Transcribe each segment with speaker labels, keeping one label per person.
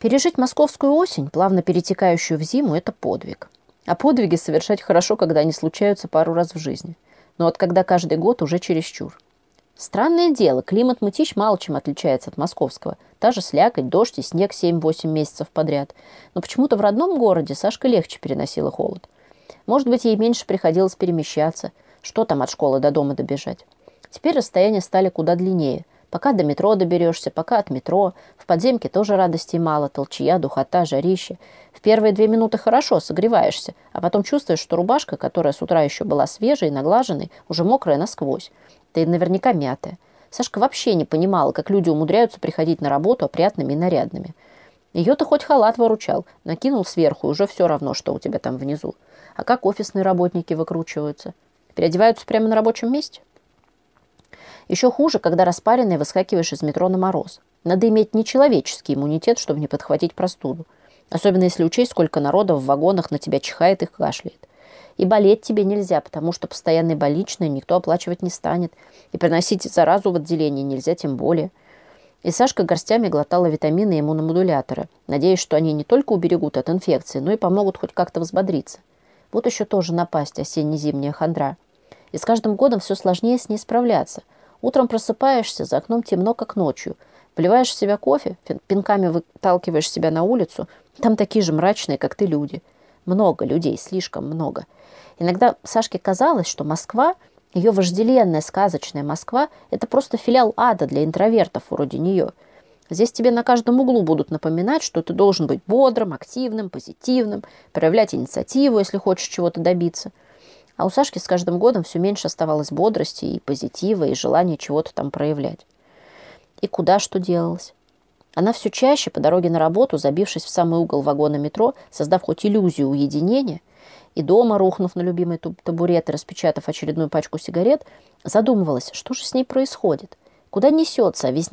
Speaker 1: Пережить московскую осень, плавно перетекающую в зиму, это подвиг. А подвиги совершать хорошо, когда они случаются пару раз в жизни. Но вот когда каждый год уже чересчур. Странное дело, климат Мытищ мало чем отличается от московского. Та же слякоть, дождь и снег 7-8 месяцев подряд. Но почему-то в родном городе Сашка легче переносила холод. Может быть, ей меньше приходилось перемещаться. Что там от школы до дома добежать? Теперь расстояния стали куда длиннее. Пока до метро доберешься, пока от метро. В подземке тоже радости мало, толчья, духота, жарище. В первые две минуты хорошо, согреваешься, а потом чувствуешь, что рубашка, которая с утра еще была свежей наглаженной, уже мокрая насквозь. И наверняка мятая. Сашка вообще не понимала, как люди умудряются приходить на работу опрятными и нарядными. Ее-то хоть халат выручал, накинул сверху, уже все равно, что у тебя там внизу. А как офисные работники выкручиваются? Переодеваются прямо на рабочем месте? Еще хуже, когда распаренный выскакиваешь из метро на мороз. Надо иметь нечеловеческий иммунитет, чтобы не подхватить простуду. Особенно если учесть, сколько народа в вагонах на тебя чихает и кашляет. И болеть тебе нельзя, потому что постоянный больничный никто оплачивать не станет. И приносить заразу в отделение нельзя тем более. И Сашка горстями глотала витамины и иммуномодуляторы, надеясь, что они не только уберегут от инфекции, но и помогут хоть как-то взбодриться. Вот еще тоже напасть осенне-зимняя хандра. И с каждым годом все сложнее с ней справляться – Утром просыпаешься, за окном темно, как ночью. Вливаешь в себя кофе, пинками выталкиваешь себя на улицу. Там такие же мрачные, как ты, люди. Много людей, слишком много. Иногда Сашке казалось, что Москва, ее вожделенная сказочная Москва, это просто филиал ада для интровертов вроде нее. Здесь тебе на каждом углу будут напоминать, что ты должен быть бодрым, активным, позитивным, проявлять инициативу, если хочешь чего-то добиться – а у Сашки с каждым годом все меньше оставалось бодрости и позитива, и желания чего-то там проявлять. И куда что делалось? Она все чаще по дороге на работу, забившись в самый угол вагона метро, создав хоть иллюзию уединения, и дома, рухнув на любимый табурет и распечатав очередную пачку сигарет, задумывалась, что же с ней происходит, куда несется, а весь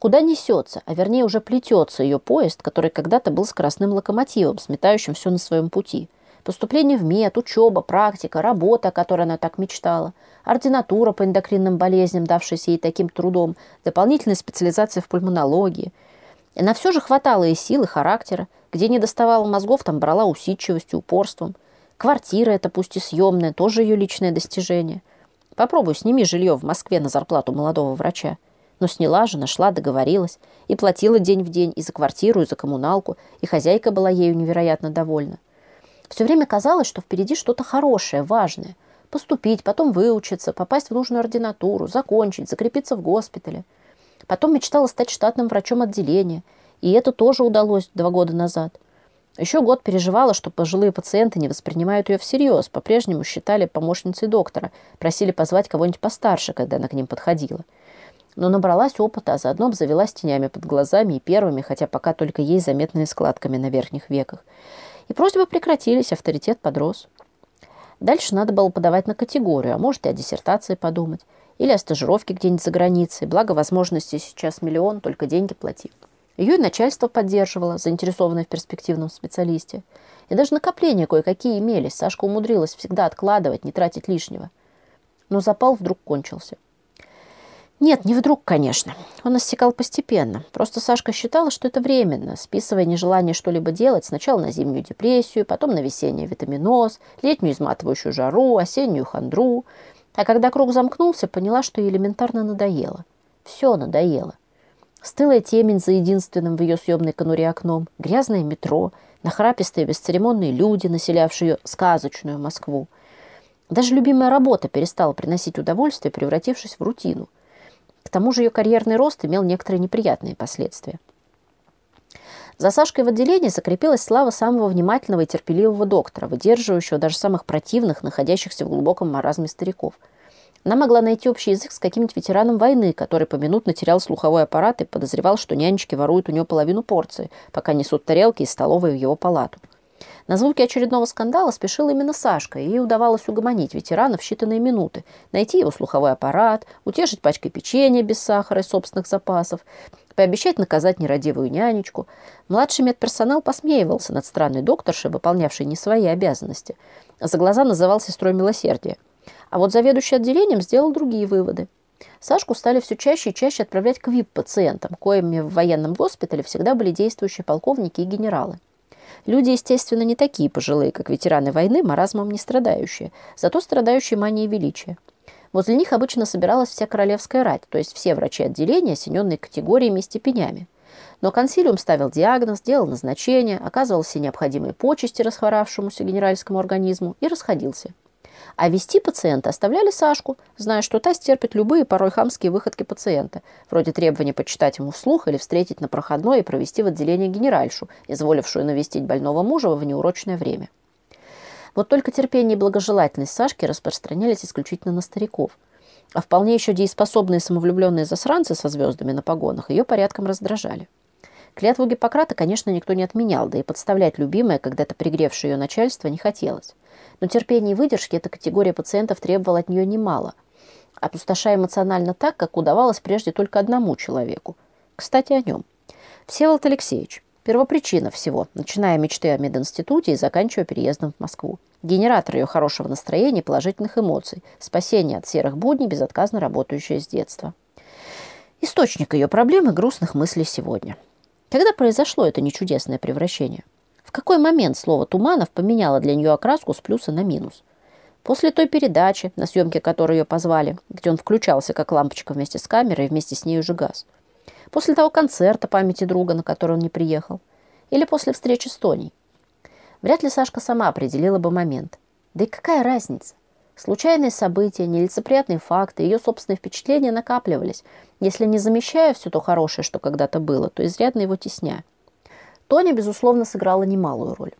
Speaker 1: Куда несется, а вернее уже плетется ее поезд, который когда-то был скоростным локомотивом, сметающим все на своем пути. Поступление в мед, учеба, практика, работа, о которой она так мечтала, ординатура по эндокринным болезням, давшаяся ей таким трудом, дополнительная специализация в пульмонологии. И на все же хватало и сил, и характера. Где не доставала мозгов, там брала усидчивостью, упорством. Квартира эта, пусть и съемная, тоже ее личное достижение. Попробуй, сними жилье в Москве на зарплату молодого врача. Но сняла же, нашла, договорилась. И платила день в день и за квартиру, и за коммуналку. И хозяйка была ею невероятно довольна. Все время казалось, что впереди что-то хорошее, важное. Поступить, потом выучиться, попасть в нужную ординатуру, закончить, закрепиться в госпитале. Потом мечтала стать штатным врачом отделения. И это тоже удалось два года назад. Еще год переживала, что пожилые пациенты не воспринимают ее всерьез, по-прежнему считали помощницей доктора, просили позвать кого-нибудь постарше, когда она к ним подходила но набралась опыта, а заодно обзавелась тенями под глазами и первыми, хотя пока только ей заметными складками на верхних веках. И просьбы прекратились, авторитет подрос. Дальше надо было подавать на категорию, а может и о диссертации подумать. Или о стажировке где-нибудь за границей. Благо возможностей сейчас миллион, только деньги плати. Ее и начальство поддерживало, заинтересованное в перспективном специалисте. И даже накопления кое-какие имелись. Сашка умудрилась всегда откладывать, не тратить лишнего. Но запал вдруг кончился. Нет, не вдруг, конечно. Он иссякал постепенно. Просто Сашка считала, что это временно, списывая нежелание что-либо делать сначала на зимнюю депрессию, потом на весенний витаминоз, летнюю изматывающую жару, осеннюю хандру. А когда круг замкнулся, поняла, что ей элементарно надоело. Все надоело. Стылая темень за единственным в ее съемной конуре окном, грязное метро, нахрапистые бесцеремонные люди, населявшие сказочную Москву. Даже любимая работа перестала приносить удовольствие, превратившись в рутину – к тому же ее карьерный рост имел некоторые неприятные последствия. За Сашкой в отделении закрепилась слава самого внимательного и терпеливого доктора, выдерживающего даже самых противных, находящихся в глубоком маразме стариков. Она могла найти общий язык с каким-нибудь ветераном войны, который поминутно терял слуховой аппарат и подозревал, что нянечки воруют у него половину порции, пока несут тарелки из столовой в его палату. На звуки очередного скандала спешил именно Сашка, и ей удавалось угомонить ветерана в считанные минуты, найти его слуховой аппарат, утешить пачкой печенья без сахара и собственных запасов, пообещать наказать нерадивую нянечку. Младший медперсонал посмеивался над странной докторшей, выполнявшей не свои обязанности. За глаза называл сестрой милосердия. А вот заведующий отделением сделал другие выводы. Сашку стали все чаще и чаще отправлять к ВИП-пациентам, коими в военном госпитале всегда были действующие полковники и генералы. Люди, естественно, не такие пожилые, как ветераны войны, маразмом не страдающие, зато страдающие манией величия. Возле них обычно собиралась вся королевская рать, то есть все врачи отделения, осененные категориями и степенями. Но консилиум ставил диагноз, делал назначение, оказывал все необходимые почести расхворавшемуся генеральскому организму и расходился. А вести пациента оставляли Сашку, зная, что та стерпит любые порой хамские выходки пациента, вроде требования почитать ему вслух или встретить на проходной и провести в отделение генеральшу, изволившую навестить больного мужа во внеурочное время. Вот только терпение и благожелательность Сашки распространялись исключительно на стариков. А вполне еще дееспособные самовлюбленные засранцы со звездами на погонах ее порядком раздражали. Клятву Гиппократа, конечно, никто не отменял, да и подставлять любимое, когда-то пригревшее ее начальство, не хотелось. Но терпения и выдержки эта категория пациентов требовала от нее немало, опустошая эмоционально так, как удавалось прежде только одному человеку. Кстати, о нем. Всеволод Алексеевич. Первопричина всего, начиная мечты о мединституте и заканчивая переездом в Москву. Генератор ее хорошего настроения положительных эмоций, спасение от серых будней, безотказно работающая с детства. Источник ее проблем и грустных мыслей сегодня. Когда произошло это нечудесное превращение? В какой момент слово «Туманов» поменяло для нее окраску с плюса на минус? После той передачи, на съемке которой ее позвали, где он включался как лампочка вместе с камерой и вместе с ней уже газ. После того концерта памяти друга, на который он не приехал. Или после встречи с Тоней. Вряд ли Сашка сама определила бы момент. Да и какая разница? Случайные события, нелицеприятные факты, ее собственные впечатления накапливались, если не замещая все то хорошее, что когда-то было, то изрядно его тесня. Тоня, безусловно, сыграла немалую роль.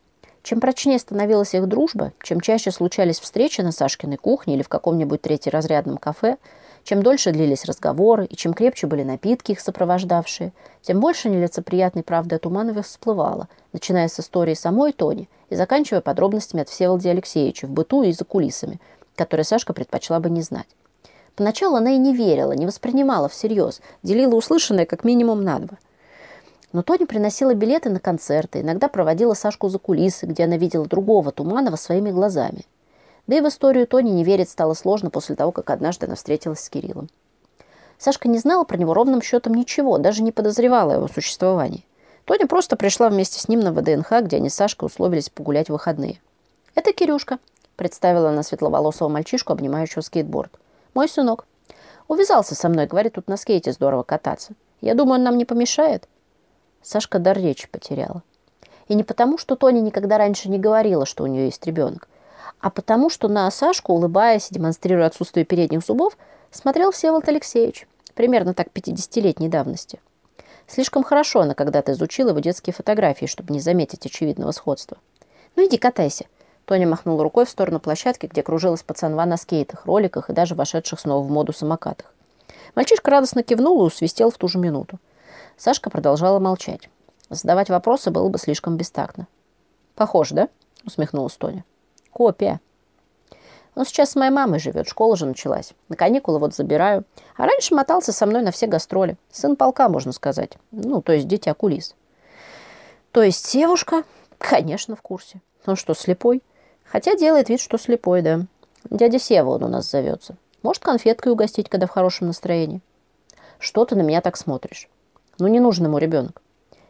Speaker 1: Чем прочнее становилась их дружба, чем чаще случались встречи на Сашкиной кухне или в каком-нибудь третьеразрядном кафе, чем дольше длились разговоры и чем крепче были напитки, их сопровождавшие, тем больше нелицеприятной правды от Умановых всплывала, начиная с истории самой Тони и заканчивая подробностями от Всеволода Алексеевича в быту и за кулисами, которые Сашка предпочла бы не знать. Поначалу она и не верила, не воспринимала всерьез, делила услышанное как минимум на два – но Тоня приносила билеты на концерты, иногда проводила Сашку за кулисы, где она видела другого Туманова своими глазами. Да и в историю Тони не верить стало сложно после того, как однажды она встретилась с Кириллом. Сашка не знала про него ровным счетом ничего, даже не подозревала его существовании. Тоня просто пришла вместе с ним на ВДНХ, где они с Сашкой условились погулять в выходные. «Это Кирюшка», — представила она светловолосого мальчишку, обнимающего скейтборд. «Мой сынок. Увязался со мной, говорит, тут на скейте здорово кататься. Я думаю, он нам не помешает». Сашка дар речи потеряла. И не потому, что Тоня никогда раньше не говорила, что у нее есть ребенок, а потому, что на Сашку, улыбаясь и демонстрируя отсутствие передних зубов, смотрел Всеволод Алексеевич, примерно так 50-летней давности. Слишком хорошо она когда-то изучила его детские фотографии, чтобы не заметить очевидного сходства. «Ну иди катайся», Тоня махнула рукой в сторону площадки, где кружилась пацанва на скейтах, роликах и даже вошедших снова в моду самокатах. Мальчишка радостно кивнул и усвистел в ту же минуту. Сашка продолжала молчать. Задавать вопросы было бы слишком бестактно. «Похож, да?» — усмехнулась Тоня. «Копия». Он сейчас с моей мамой живет, школа же началась. На каникулы вот забираю. А раньше мотался со мной на все гастроли. Сын полка, можно сказать. Ну, то есть дитя кулис. То есть девушка? Конечно, в курсе. Он что, слепой? Хотя делает вид, что слепой, да. Дядя Сева он у нас зовется. Может, конфеткой угостить, когда в хорошем настроении. Что ты на меня так смотришь? Ну, не нужен ему ребенок.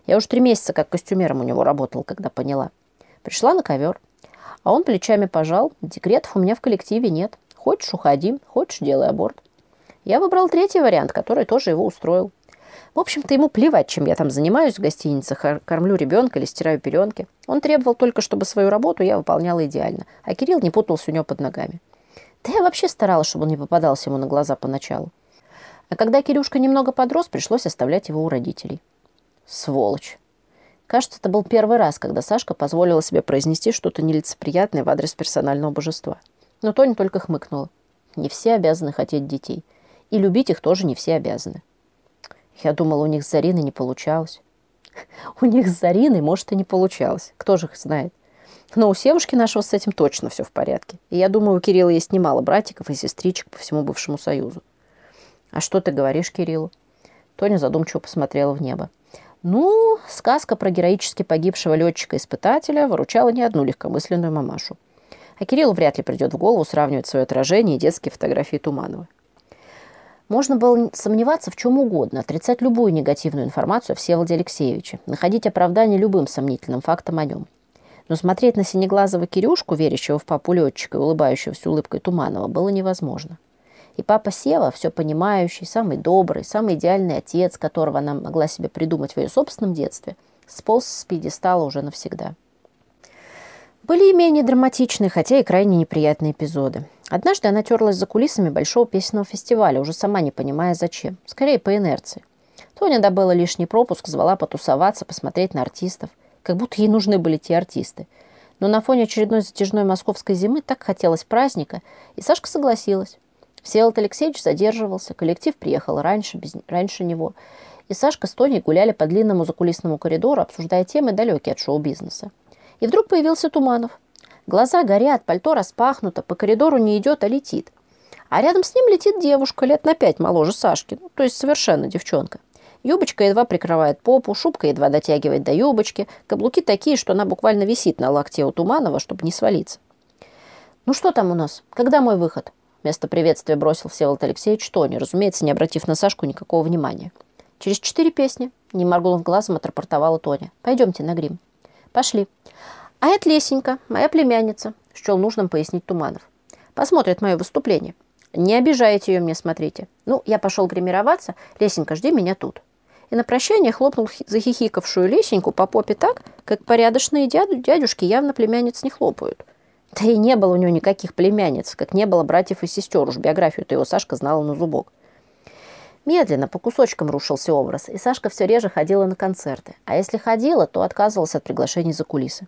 Speaker 1: Я уж три месяца как костюмером у него работал, когда поняла. Пришла на ковер. А он плечами пожал. Декретов у меня в коллективе нет. Хочешь, уходи. Хочешь, делай аборт. Я выбрал третий вариант, который тоже его устроил. В общем-то, ему плевать, чем я там занимаюсь в гостиницах, кормлю ребенка или стираю пеленки. Он требовал только, чтобы свою работу я выполняла идеально, а Кирилл не путался у него под ногами. Да я вообще старалась, чтобы он не попадался ему на глаза поначалу. А когда Кирюшка немного подрос, пришлось оставлять его у родителей. Сволочь. Кажется, это был первый раз, когда Сашка позволила себе произнести что-то нелицеприятное в адрес персонального божества. Но Тоня только хмыкнула. Не все обязаны хотеть детей. И любить их тоже не все обязаны. Я думала, у них с Зариной не получалось. У них с Зариной, может, и не получалось. Кто же их знает? Но у Севушки нашего с этим точно все в порядке. И я думаю, у Кирилла есть немало братиков и сестричек по всему бывшему Союзу. «А что ты говоришь Кириллу?» Тоня задумчиво посмотрела в небо. Ну, сказка про героически погибшего летчика-испытателя выручала не одну легкомысленную мамашу. А Кириллу вряд ли придет в голову сравнивать свое отражение и детские фотографии Туманова. Можно было сомневаться в чем угодно, отрицать любую негативную информацию о Всеволоде Алексеевиче, находить оправдание любым сомнительным фактам о нем. Но смотреть на синеглазого Кирюшку, верящего в папу летчика и улыбающегося улыбкой Туманова, было невозможно. И папа Сева, все понимающий, самый добрый, самый идеальный отец, которого она могла себе придумать в ее собственном детстве, сполз с пьедестала уже навсегда. Были и менее драматичные, хотя и крайне неприятные эпизоды. Однажды она терлась за кулисами большого песенного фестиваля, уже сама не понимая зачем. Скорее по инерции. Тоня добыла лишний пропуск, звала потусоваться, посмотреть на артистов. Как будто ей нужны были те артисты. Но на фоне очередной затяжной московской зимы так хотелось праздника, и Сашка согласилась. Всеволод Алексеевич задерживался, коллектив приехал раньше, без, раньше него. И Сашка с Тоней гуляли по длинному закулисному коридору, обсуждая темы, далекие от шоу-бизнеса. И вдруг появился Туманов. Глаза горят, пальто распахнуто, по коридору не идет, а летит. А рядом с ним летит девушка, лет на пять моложе Сашки, ну, то есть совершенно девчонка. Юбочка едва прикрывает попу, шубка едва дотягивает до юбочки, каблуки такие, что она буквально висит на локте у Туманова, чтобы не свалиться. «Ну что там у нас? Когда мой выход?» Вместо приветствия бросил Всеволод Алексеевич Тони, разумеется, не обратив на Сашку никакого внимания. «Через четыре песни», — не моргнув глазом, отрапортовала Тоня. «Пойдемте на грим». «Пошли». «А это Лесенька, моя племянница», — счел нужным пояснить Туманов. «Посмотрит мое выступление. Не обижайте ее мне, смотрите. Ну, я пошел гримироваться. Лесенька, жди меня тут». И на прощание хлопнул захихикавшую Лесеньку по попе так, как порядочные дяду, дядюшки явно племянниц не хлопают. Да и не было у него никаких племянниц, как не было братьев и сестер. Уж биографию-то его Сашка знала на зубок. Медленно, по кусочкам рушился образ, и Сашка все реже ходила на концерты. А если ходила, то отказывалась от приглашений за кулисы.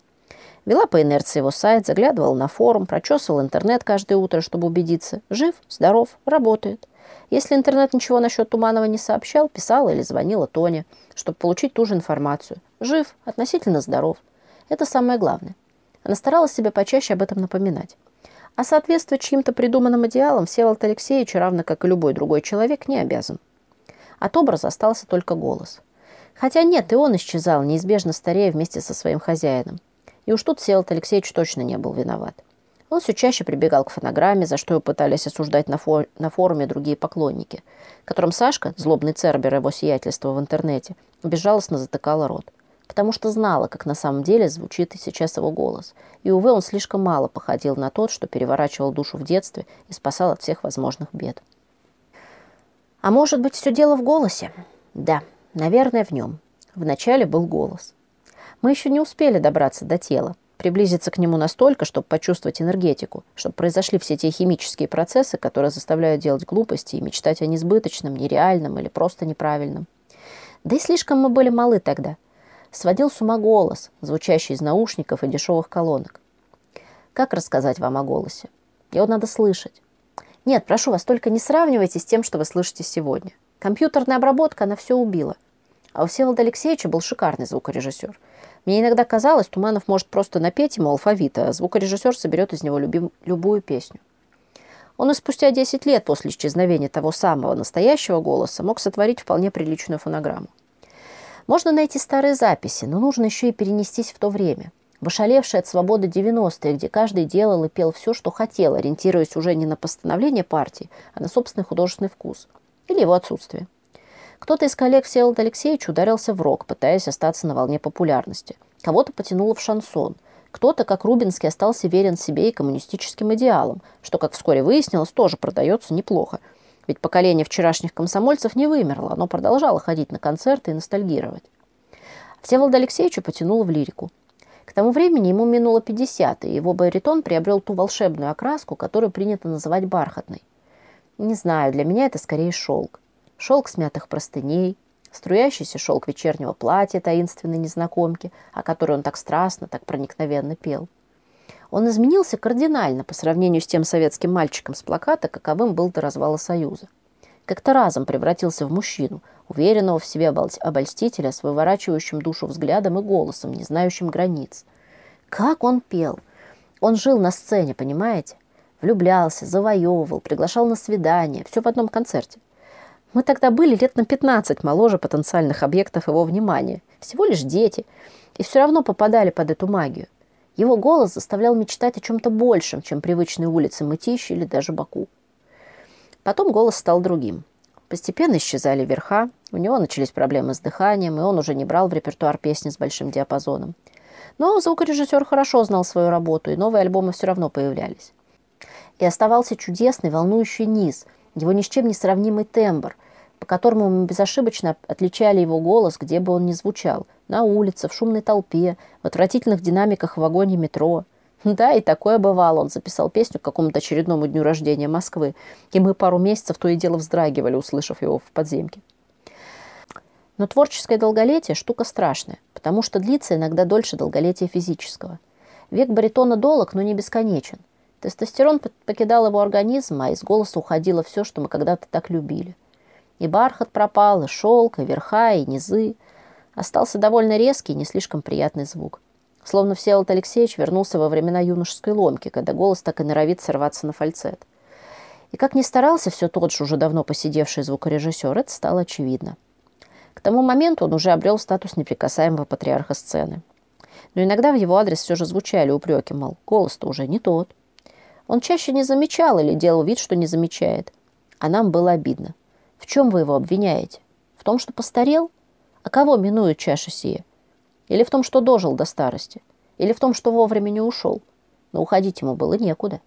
Speaker 1: Вела по инерции его сайт, заглядывала на форум, прочесывала интернет каждое утро, чтобы убедиться. Жив, здоров, работает. Если интернет ничего насчет Туманова не сообщал, писала или звонила Тоне, чтобы получить ту же информацию. Жив, относительно здоров. Это самое главное. Она старалась себе почаще об этом напоминать. А соответствовать чьим-то придуманным идеалам Всеволод Алексеевич, равно как и любой другой человек, не обязан. От образа остался только голос. Хотя нет, и он исчезал, неизбежно старея вместе со своим хозяином. И уж тут Всеволод Алексеевич точно не был виноват. Он все чаще прибегал к фонограмме, за что его пытались осуждать на, фор на форуме другие поклонники, которым Сашка, злобный цербер его сиятельства в интернете, безжалостно затыкала рот. Потому что знала, как на самом деле звучит и сейчас его голос. И, увы, он слишком мало походил на тот, что переворачивал душу в детстве и спасал от всех возможных бед. А может быть, все дело в голосе? Да, наверное, в нем. Вначале был голос. Мы еще не успели добраться до тела, приблизиться к нему настолько, чтобы почувствовать энергетику, чтобы произошли все те химические процессы, которые заставляют делать глупости и мечтать о несбыточном, нереальном или просто неправильном. Да и слишком мы были малы тогда. Сводил с ума голос, звучащий из наушников и дешевых колонок. Как рассказать вам о голосе? Его надо слышать. Нет, прошу вас, только не сравнивайте с тем, что вы слышите сегодня. Компьютерная обработка, она все убила. А у Всеволода Алексеевича был шикарный звукорежиссер – мне иногда казалось, Туманов может просто напеть ему алфавит, а звукорежиссер соберет из него любим, любую песню. Он и спустя 10 лет после исчезновения того самого настоящего голоса мог сотворить вполне приличную фонограмму. Можно найти старые записи, но нужно еще и перенестись в то время. В ошалевшие от свободы 90-е, где каждый делал и пел все, что хотел, ориентируясь уже не на постановление партии, а на собственный художественный вкус. Или его отсутствие. Кто-то из коллег Всеволода Алексеевича ударился в рок, пытаясь остаться на волне популярности. Кого-то потянуло в шансон. Кто-то, как Рубинский, остался верен себе и коммунистическим идеалам, что, как вскоре выяснилось, тоже продается неплохо. Ведь поколение вчерашних комсомольцев не вымерло, оно продолжало ходить на концерты и ностальгировать. Всеволода Алексеевича потянуло в лирику. К тому времени ему минуло 50, и его баритон приобрел ту волшебную окраску, которую принято называть бархатной. Не знаю, для меня это скорее шелк шелк смятых простыней, струящийся шелк вечернего платья таинственной незнакомки, о которой он так страстно, так проникновенно пел. Он изменился кардинально по сравнению с тем советским мальчиком с плаката, каковым был до развала Союза. Как-то разом превратился в мужчину, уверенного в себе обольстителя с выворачивающим душу взглядом и голосом, не знающим границ. Как он пел! Он жил на сцене, понимаете? Влюблялся, завоевывал, приглашал на свидание, все в одном концерте – мы тогда были лет на 15 моложе потенциальных объектов его внимания. Всего лишь дети. И все равно попадали под эту магию. Его голос заставлял мечтать о чем-то большем, чем привычные улицы Мытищи или даже Баку. Потом голос стал другим. Постепенно исчезали верха, у него начались проблемы с дыханием, и он уже не брал в репертуар песни с большим диапазоном. Но звукорежиссер хорошо знал свою работу, и новые альбомы все равно появлялись. И оставался чудесный, волнующий низ, его ни с чем не сравнимый тембр, по которому мы безошибочно отличали его голос, где бы он ни звучал, на улице, в шумной толпе, в отвратительных динамиках в вагоне метро. Да, и такое бывало. Он записал песню к какому-то очередному дню рождения Москвы, и мы пару месяцев то и дело вздрагивали, услышав его в подземке. Но творческое долголетие – штука страшная, потому что длится иногда дольше долголетия физического. Век баритона долог, но не бесконечен. Тестостерон покидал его организм, а из голоса уходило все, что мы когда-то так любили. И бархат пропал, и шелк, и верха, и низы. Остался довольно резкий, не слишком приятный звук. Словно Всеволод Алексеевич вернулся во времена юношеской ломки, когда голос так и норовит сорваться на фальцет. И как ни старался все тот же уже давно посидевший звукорежиссер, это стало очевидно. К тому моменту он уже обрел статус неприкасаемого патриарха сцены. Но иногда в его адрес все же звучали упреки, мол, голос-то уже не тот. Он чаще не замечал или делал вид, что не замечает. А нам было обидно. В чем вы его обвиняете? В том, что постарел? А кого минует чаша сия? Или в том, что дожил до старости? Или в том, что вовремя не ушел? Но уходить ему было некуда.